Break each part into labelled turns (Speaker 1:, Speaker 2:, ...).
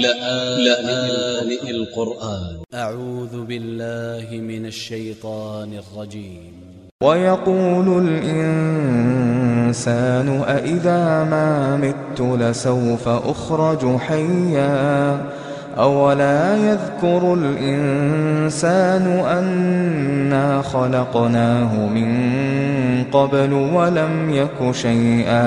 Speaker 1: لآن القرآن.
Speaker 2: أ ع و ذ ب ا ل ل ه من ا ل ش ي ط ا ن ا ل ج ي م
Speaker 3: ويقول الإنسان أإذا ما مت لسوف أخرج حيا؟ أولا يذكر الإنسان أنا خلقناه من قبل ولم يك شيئا.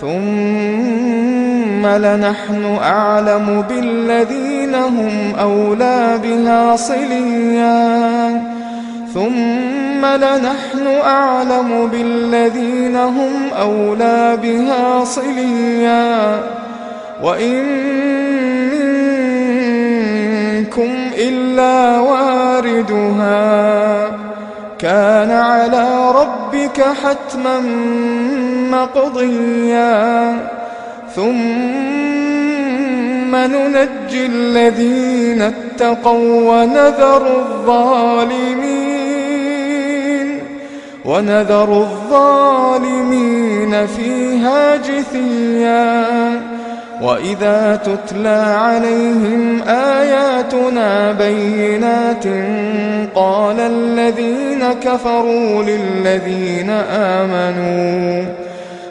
Speaker 3: ثم لنحن أعلم بالذين هم أولى بها صليا. ثم لنحن أعلم بالذين هم أولى بها صليا. وإن منكم إلا واردها. كان على ربك حتما مقضيا ثم ننجي الذين اتقوا ونذر الظالمين. ونذر الظالمين فيها جثيا. وإذا تتلى عليهم آياتنا بينات قال الذين كفروا للذين آمنوا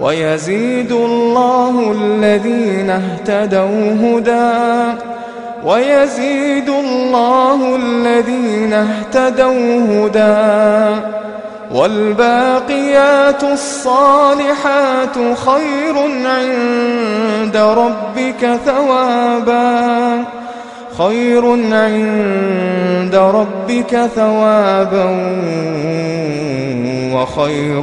Speaker 3: ويزيد الله الذين اهتدوا هدى. ويزيد الله الذين اهتدوا هدى. والباقيات الصالحات خير عند ربك ثوابا. خير عند ربك ثوابا وخير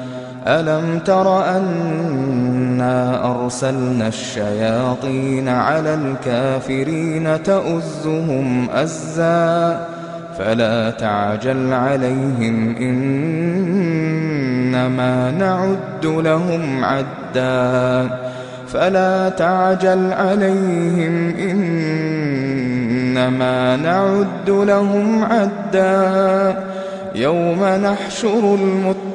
Speaker 3: ألم تر أنا أرسلنا الشياطين على الكافرين تؤزهم أزا فلا تعجل عليهم إنما نعد لهم عدا فلا تعجل عليهم إنما نعد لهم عدا يوم نحشر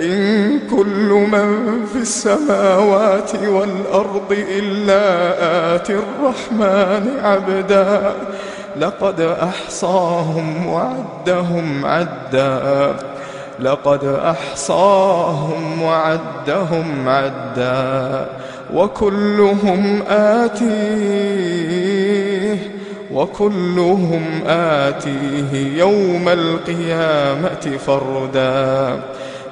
Speaker 3: إن كل من في السماوات والأرض إلا آتي الرحمن عبدا. لقد أحصاهم وعدهم عدا. لقد أحصاهم وعدهم عدا. وكلهم آتيه. وكلهم آتيه يوم القيامة فردا.